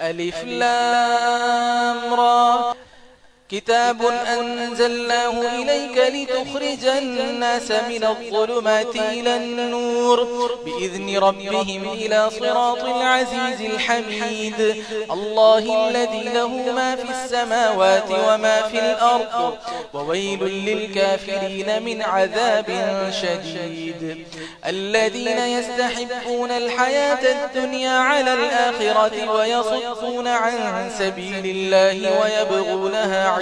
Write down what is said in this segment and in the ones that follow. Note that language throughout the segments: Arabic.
ألف لام را. كتاب أنزلناه إليك لتخرج الناس من الظلمات إلى النور. بإذن ربهم إلى صراط العزيز الحميد. الله الذي له ما في السماوات وما في الأرض. وويل للكافرين من عذاب شديد. الذين يستحبون الحياة الدنيا على الآخرة ويصدون عن سبيل الله ويبغونها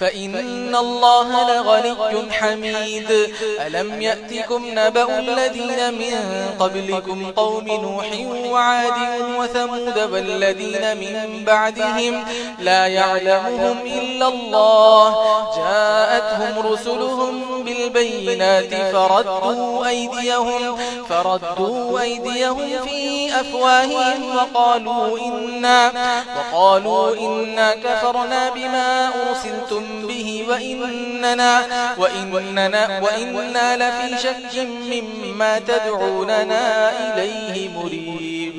فإن الله لغني حميد ألم يأتكم نبأ الذين من قبلكم قوم نوح وعاد وثمود والذين من بعدهم لا يعلمهم إلا الله جاءتهم رسلهم بالبينات فردوا أيديهم, فردوا أيديهم في أفواههم وقالوا إنا, وقالوا إنا كفرنا بما أرسلتم به وإننا, وإننا, وإننا لفي شك مما تدعوننا إليه مريب.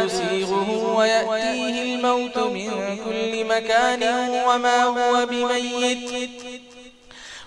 يسيغه ويأتيه الموت من كل مكان وما هو بميت.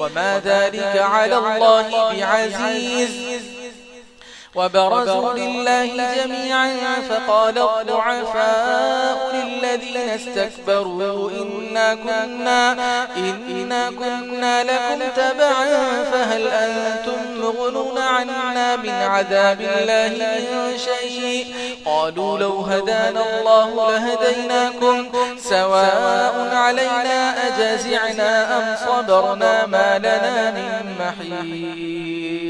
وما ذلك على الله بعزيز. وبرزوا لله جميعا فقال الضعفاء لله الذين استكبروا إنا كنا, إنا كنا لكم تبعا فهل أنتم مغنون عنا من عذاب الله من شيء؟ قالوا لو هدانا الله لهديناكم سواء علينا أجازعنا أم صبرنا ما لنا من محيط.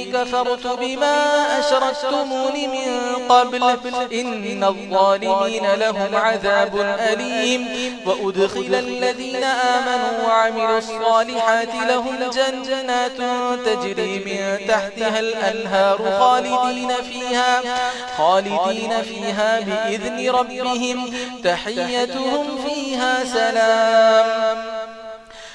كفرت بما أشركتمون من قبل. إن الظالمين لهم عذاب أليم. وأدخل الذين آمنوا وعملوا الصالحات لهم جنات تجري من تحتها الأنهار خالدين فيها خالدين فيها بإذن ربهم. تحيتهم فيها سلام.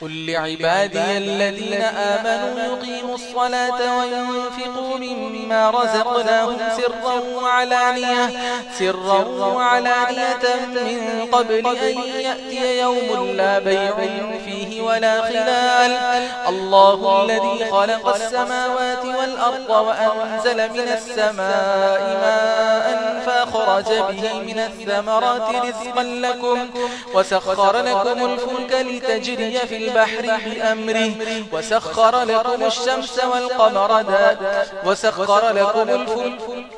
قل لعبادي الذين آمنوا يقيموا الصلاة وينفقوا مما رزقناهم سرا وعلانية, سرا وعلانية من قبل أن يأتي يوم لا بيع فيه ولا خلال الله الذي خلق السماوات والأرض وأنزل من السماء ماء فأخرج به من الثمرات رزقا لكم وسخر لكم الفلك لتجري في البحر بأمره وسخر لكم الشمس والقمر داد وسخر لكم الفلفل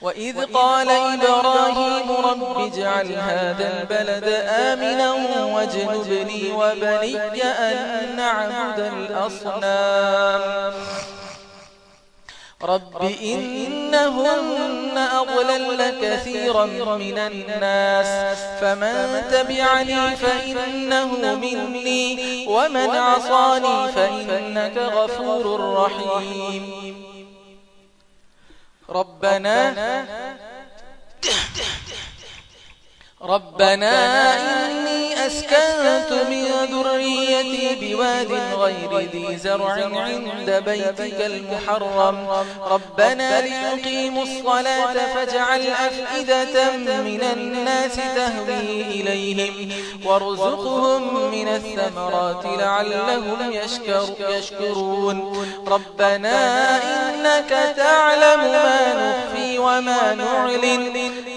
وإذ قال إبراهيم رب اجعل هذا البلد آمنا واجنبني وبني أن نعبد الأصنام رب إنهن أضلل كثيرا من الناس فمن تبعني فإنه مني ومن عصاني فإنك غفور رحيم ربنا ربنا أسكنت من ذريتي بواد غير ذي زرع عند بيتك المحرم. ربنا ليقيموا الصلاة فاجعل أفئدة من الناس تهوي إليهم وارزقهم من الثمرات لعلهم يشكر يشكرون. ربنا إنك تعلم ما نخفي وما نعلن.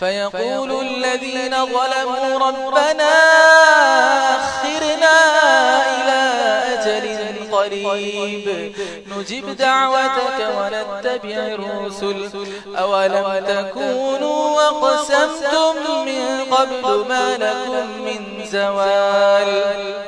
فيقول الذين ظلموا ربنا أخرنا إلى أجل قريب نجب دعوتك ونتبع الرسل أولم تكونوا وقسمتم من قبل ما لكم من زوال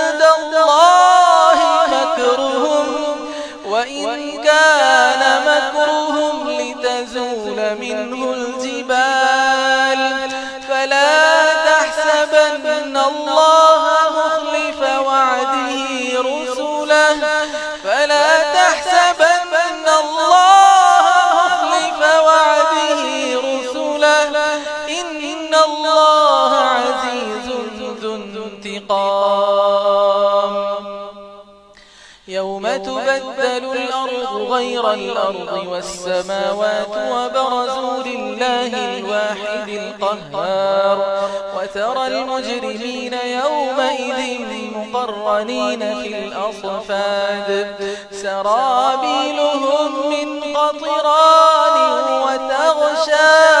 وإن كان مكرهم لتزول منه الجنة غير الأرض والسماوات وبرزوا لله الواحد القهار وترى المجرمين يومئذ مقرنين في الأصفاد سرابيلهم من قطران وتغشاد